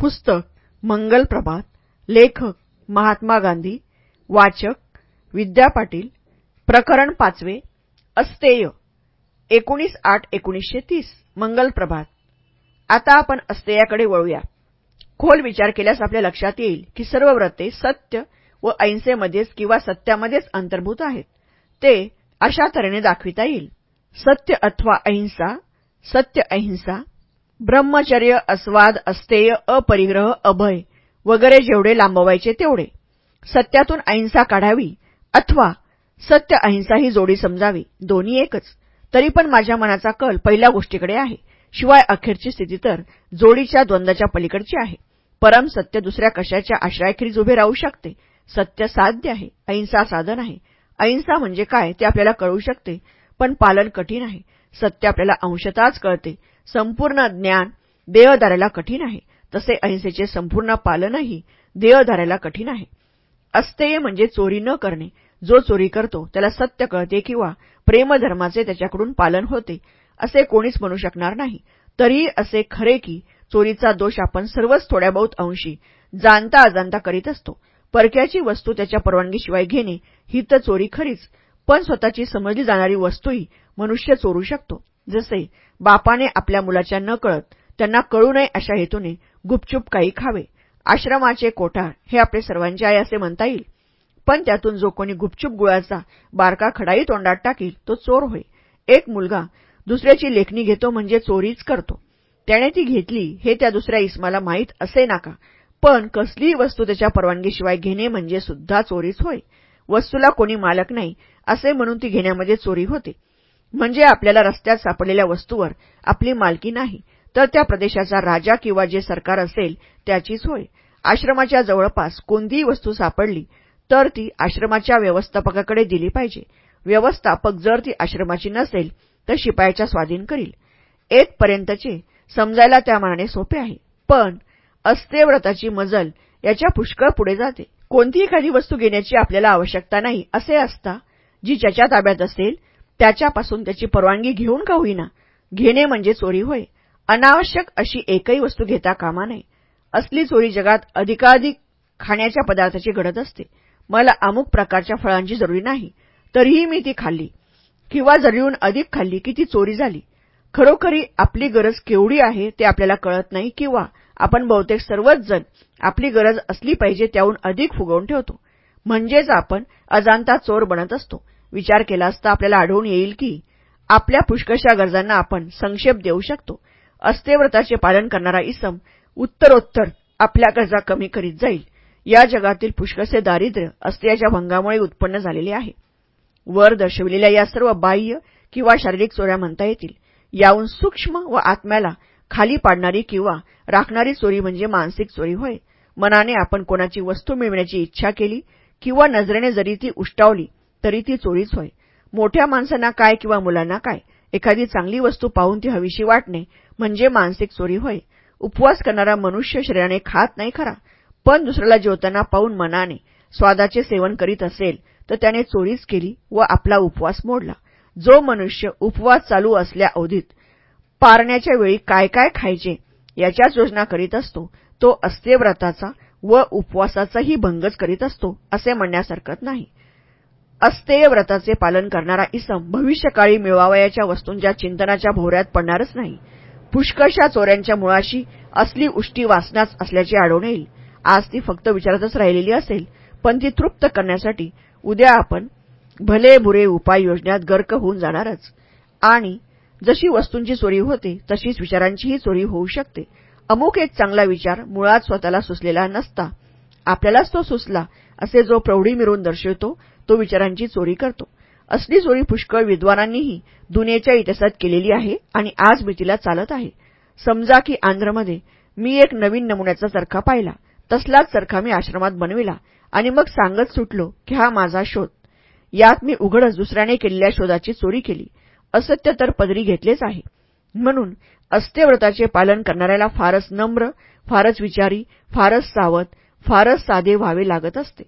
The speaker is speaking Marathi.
पुस्तक मंगल प्रभात लेखक महात्मा गांधी वाचक विद्या पाटील प्रकरण पाचवे अस्तेय एकोणीस आठ एकोणीसशे तीस मंगल प्रभात. आता आपण अस्तेयाकडे वळूया. खोल विचार केल्यास आपल्या लक्षात येईल की सर्व व्रते सत्य व अहिंसेमध्येच किंवा सत्यामध्येच अंतर्भूत आहेत. ते अशा तऱ्हेने दाखविता येईल. सत्य अथवा अहिंसा सत्य अहिंसा ब्रह्मचर्य अस्वाद अस्तेय अपरिग्रह अभय वगैरे जेवढे लांबवायचे तेवढे. सत्यातून अहिंसा काढावी अथवा सत्य अहिंसा ही जोडी समजावी दोन्ही एकच. तरी पण माझ्या मनाचा कल पहिल्या गोष्टीकडे आहे. शिवाय अखेरची स्थिती तर जोडीच्या द्वंद्वाच्या पलीकडची आहे. परम सत्य दुसऱ्या कशाच्या आश्रयाखेरीज उभे राहू शकते? सत्य साध्य आहे अहिंसा साधन आहे. अहिंसा म्हणजे काय ते आपल्याला कळू शकते पण पालन कठीण आहे. सत्य आपल्याला अंशताच कळते. संपूर्ण ज्ञान देहधाऱ्याला कठीण आहे. तसे अहिंसेचे संपूर्ण पालनही देहधाऱ्याला कठीण आहे. अस्तेय म्हणजे चोरी न करणे. जो चोरी करतो त्याला सत्य कळते किंवा प्रेमधर्माचे त्याच्याकडून पालन होते असे कोणीच म्हणू शकणार नाही. तरीही असे खरे की चोरीचा दोष आपण सर्वच थोड्या बहुत अंशी जाणता अजाणता करीत असतो. परक्याची वस्तू त्याच्या परवानगीशिवाय घेणे ही तर चोरी खरीच. पण स्वतःची समजली जाणारी वस्तूही मनुष्य चोरू शकतो. जसे बापाने आपल्या मुलाच्या न कळत त्यांना कळू नये अशा हेतूने गुपचूप काही खावे. आश्रमाचे कोठार हे आपले सर्वांचे आहे असे म्हणता येईल. पण त्यातून जो कोणी गुपचूप गुळाचा बारका खडाई तोंडात टाकील तो चोर होय. एक मुलगा दुसऱ्याची लेखणी घेतो म्हणजे चोरीच करतो. त्याने ती घेतली हे त्या दुसऱ्या इस्माला माहीत असे नाका. पण कसलीही वस्तू त्याच्या परवानगीशिवाय घेणे म्हणजे सुद्धा चोरीच होय. वस्तूला कोणी मालक नाही असे म्हणून ती घेण्यामध्ये चोरी होते. म्हणजे आपल्याला रस्त्यात सापडलेल्या वस्तूवर आपली मालकी नाही तर त्या प्रदेशाचा राजा किंवा जे सरकार असेल त्याचीच होय. आश्रमाच्या जवळपास कोणतीही वस्तू सापडली तर ती आश्रमाच्या व्यवस्थापकाकडे दिली पाहिजे. व्यवस्थापक जर ती आश्रमाची नसेल तर शिपायाच्या स्वाधीन करील. येथपर्यंतचे समजायला त्या मनाने सोपे आहे. पण अस्तेव्रताची मजल याच्या पुष्कळ पुढे जाते. कोणतीही एखादी वस्तू घेण्याची आपल्याला आवश्यकता नाही असे असता जी ज्याच्या ताब्यात असेल त्याच्यापासून त्याची परवानगी घेऊन का होईना? घेणे म्हणजे चोरी होय. अनावश्यक अशी एकही वस्तू घेता कामा नये. असली चोरी जगात अधिकाधिक खाण्याच्या पदार्थाची घडत असते. मला अमुक प्रकारच्या फळांची जरुरी नाही. तरीही मी ती खाल्ली. किंवा जरीहून अधिक खाल्ली की ती चोरी झाली. खरोखरी आपली गरज केवढी आहे ते आपल्याला कळत नाही किंवा आपण बहुतेक सर्वच जण आपली गरज असली पाहिजे त्याहून अधिक फुगवून ठेवतो. म्हणजेच आपण अजाणता चोर बनत असतो. विचार केला असता आपल्याला आढळून येईल की आपल्या पुष्कशा गरजांना आपण संक्षेप देऊ शकतो. अस्तेव्रताचे पालन करणारा इसम उत्तरोत्तर आपल्या गरजा कमी करीत जाईल. या जगातील पुष्कसे दारिद्र्य अस्त्याच्या भंगामुळे उत्पन्न झालेले आहे. वर दर्शविलेल्या या सर्व बाह्य किंवा शारीरिक चोऱ्या म्हणता येतील. याहून सूक्ष्म व आत्म्याला खाली पाडणारी किंवा राखणारी चोरी म्हणजे मानसिक चोरी होय. मनाने आपण कोणाची वस्तू मिळवण्याची इच्छा केली किंवा नजरेने जरी ती उष्टावली तरी ती चोरीच होय. मोठ्या माणसांना काय किंवा मुलांना काय? एखादी चांगली वस्तू पाहून ती हवीशी वाटणे म्हणजे मानसिक चोरी होय. उपवास करणारा मनुष्य शरीराने खात नाही खरा. पण दुसऱ्याला जेवताना पाहून मनाने स्वादाचे सेवन करीत असेल तर त्याने चोरीच केली व आपला उपवास मोडला. जो मनुष्य उपवास चालू असल्या अवधीत पारण्याच्या वेळी काय काय खायचे याच्याच योजना करीत असतो तो अस्तेव्रताचा व उपवासाचाही भंगच करीत असतो असे म्हणण्यास हरकत नाही. अस्तेय व्रताचे पालन करणारा इसम भविष्यकाळी मिळवावयाच्या वस्तूंच्या चिंतनाच्या भोवऱ्यात पडणारच नाही. पुष्कळशा चोऱ्यांच्या मुळाशी असली उष्टी वासनाच असल्याचे आढळून येईल. आज ती फक्त विचारातच राहिलेली असेल पण ती तृप्त करण्यासाठी उद्या आपण भले बुरे उपाय योजण्यात गर्क होऊन जाणारच. आणि जशी वस्तूंची चोरी होते तशीच विचारांचीही चोरी होऊ शकते. अमुक एक चांगला विचार मुळात स्वतःला सुचलेला नसता. आपल्यालाच तो सुचला असे जो प्रौढी मिरून दर्शवतो तो विचारांची चोरी करतो. असली चोरी पुष्कळ विद्वानांनीही दुनियेच्या इतिहासात केलेली आहे आणि आज मी तिला चालत आहे. समजा की आंध्रमध्ये मी एक नवीन नमुन्याचा चरखा पाहिला. तसलाच चरखा मी आश्रमात बनविला आणि मग सांगत सुटलो की हा माझा शोध. यात मी उघडच दुसऱ्याने केलेल्या शोधाची चोरी केली. असत्य तर पदरी घेतलेच आहे. म्हणून अस्त्यव्रताचे पालन करणाऱ्याला फारच नम्र फारच विचारी फारच सावध फारच साधे व्हावे लागत असते.